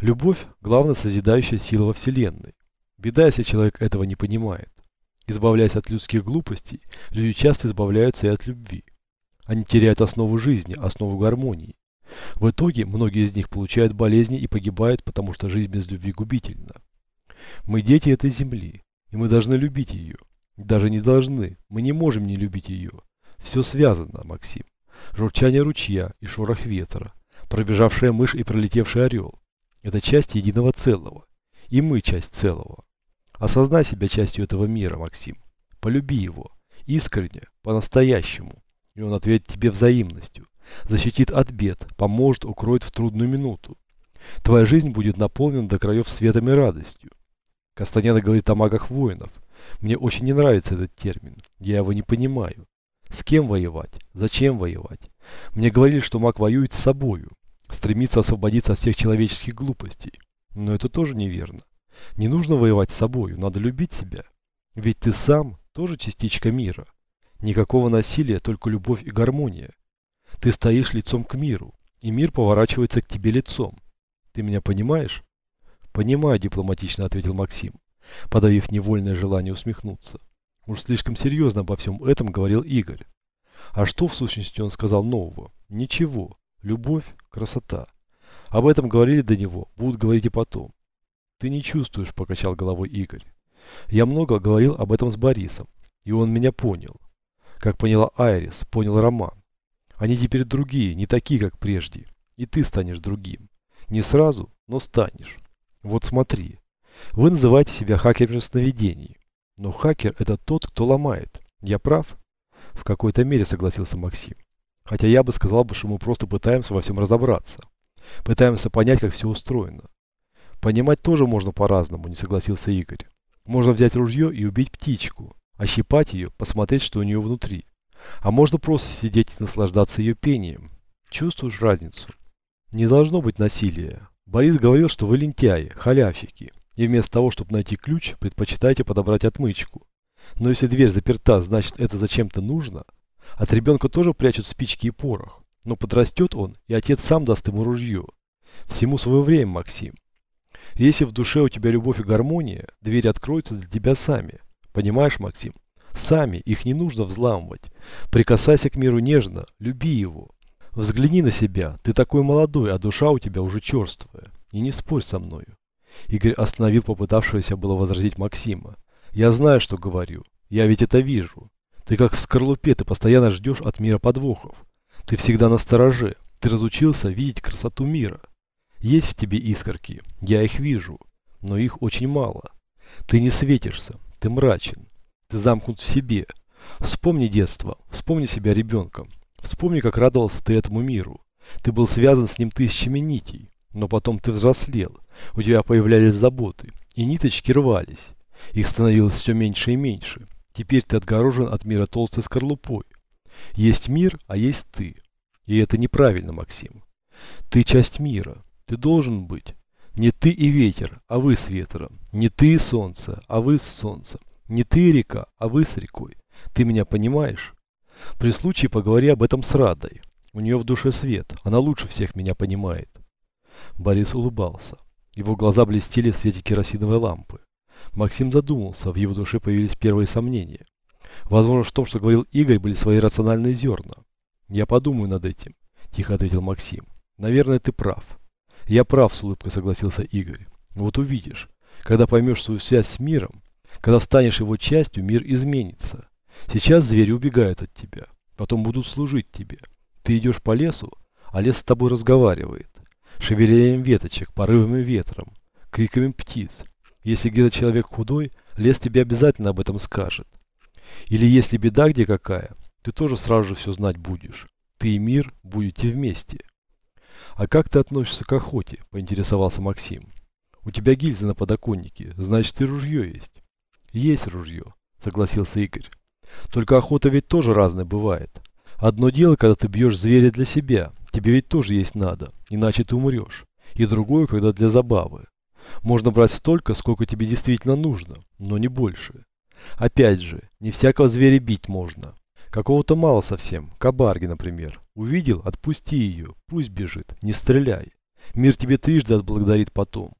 Любовь – главная созидающая сила во Вселенной. Беда, если человек этого не понимает. Избавляясь от людских глупостей, люди часто избавляются и от любви. Они теряют основу жизни, основу гармонии. В итоге многие из них получают болезни и погибают, потому что жизнь без любви губительна. Мы дети этой земли, и мы должны любить ее. Даже не должны, мы не можем не любить ее. Все связано, Максим. Журчание ручья и шорох ветра, пробежавшая мышь и пролетевший орел. Это часть единого целого. И мы часть целого. Осознай себя частью этого мира, Максим. Полюби его. Искренне, по-настоящему. И он ответит тебе взаимностью. Защитит от бед, поможет, укроет в трудную минуту. Твоя жизнь будет наполнена до краев светом и радостью. Кастанеда говорит о магах воинов. Мне очень не нравится этот термин. Я его не понимаю. С кем воевать? Зачем воевать? Мне говорили, что маг воюет с собою. Стремится освободиться от всех человеческих глупостей. Но это тоже неверно. Не нужно воевать с собою, надо любить себя. Ведь ты сам тоже частичка мира. Никакого насилия, только любовь и гармония. Ты стоишь лицом к миру, и мир поворачивается к тебе лицом. Ты меня понимаешь? Понимаю, дипломатично ответил Максим, подавив невольное желание усмехнуться. Уж слишком серьезно обо всем этом говорил Игорь. А что в сущности он сказал нового? Ничего. Любовь, красота. Об этом говорили до него, будут говорить и потом. Ты не чувствуешь, покачал головой Игорь. Я много говорил об этом с Борисом, и он меня понял. Как поняла Айрис, понял Роман. Они теперь другие, не такие, как прежде. И ты станешь другим. Не сразу, но станешь. Вот смотри. Вы называете себя хакером сновидений. Но хакер это тот, кто ломает. Я прав? В какой-то мере согласился Максим. Хотя я бы сказал, что мы просто пытаемся во всем разобраться. Пытаемся понять, как все устроено. Понимать тоже можно по-разному, не согласился Игорь. Можно взять ружье и убить птичку, ощипать ее, посмотреть, что у нее внутри. А можно просто сидеть и наслаждаться ее пением. Чувствуешь разницу? Не должно быть насилия. Борис говорил, что вы лентяи, халявщики. И вместо того, чтобы найти ключ, предпочитаете подобрать отмычку. Но если дверь заперта, значит это зачем-то нужно. От ребенка тоже прячут спички и порох. Но подрастет он, и отец сам даст ему ружье. Всему свое время, Максим. Если в душе у тебя любовь и гармония, двери откроются для тебя сами. Понимаешь, Максим? Сами, их не нужно взламывать. Прикасайся к миру нежно, люби его. Взгляни на себя, ты такой молодой, а душа у тебя уже черствая. И не спорь со мною. Игорь остановил попытавшегося было возразить Максима. Я знаю, что говорю. Я ведь это вижу. Ты как в скорлупе, ты постоянно ждешь от мира подвохов. Ты всегда на стороже. Ты разучился видеть красоту мира. Есть в тебе искорки, я их вижу, но их очень мало. Ты не светишься, ты мрачен, ты замкнут в себе. Вспомни детство, вспомни себя ребенком. Вспомни, как радовался ты этому миру. Ты был связан с ним тысячами нитей, но потом ты взрослел, у тебя появлялись заботы, и ниточки рвались. Их становилось все меньше и меньше. Теперь ты отгорожен от мира толстой скорлупой. Есть мир, а есть ты. И это неправильно, Максим. Ты часть мира. Ты должен быть. Не ты и ветер, а вы с ветром. Не ты и солнце, а вы с солнцем. Не ты и река, а вы с рекой. Ты меня понимаешь? При случае поговори об этом с Радой. У нее в душе свет, она лучше всех меня понимает. Борис улыбался. Его глаза блестели в свете керосиновой лампы. Максим задумался, в его душе появились первые сомнения. Возможно, в том, что говорил Игорь, были свои рациональные зерна. «Я подумаю над этим», – тихо ответил Максим. «Наверное, ты прав». «Я прав», – с улыбкой согласился Игорь. «Вот увидишь. Когда поймешь свою связь с миром, когда станешь его частью, мир изменится. Сейчас звери убегают от тебя, потом будут служить тебе. Ты идешь по лесу, а лес с тобой разговаривает. Шевелением веточек, порывами ветром, криками птиц. Если где-то человек худой, лес тебе обязательно об этом скажет. Или если беда где какая, ты тоже сразу же все знать будешь. Ты и мир будете вместе. А как ты относишься к охоте? Поинтересовался Максим. У тебя гильзы на подоконнике, значит и ружье есть. Есть ружье, согласился Игорь. Только охота ведь тоже разная бывает. Одно дело, когда ты бьешь зверя для себя, тебе ведь тоже есть надо, иначе ты умрешь. И другое, когда для забавы. Можно брать столько, сколько тебе действительно нужно, но не больше. Опять же, не всякого зверя бить можно. Какого-то мало совсем, кабарги, например. Увидел, отпусти ее, пусть бежит, не стреляй. Мир тебе трижды отблагодарит потом.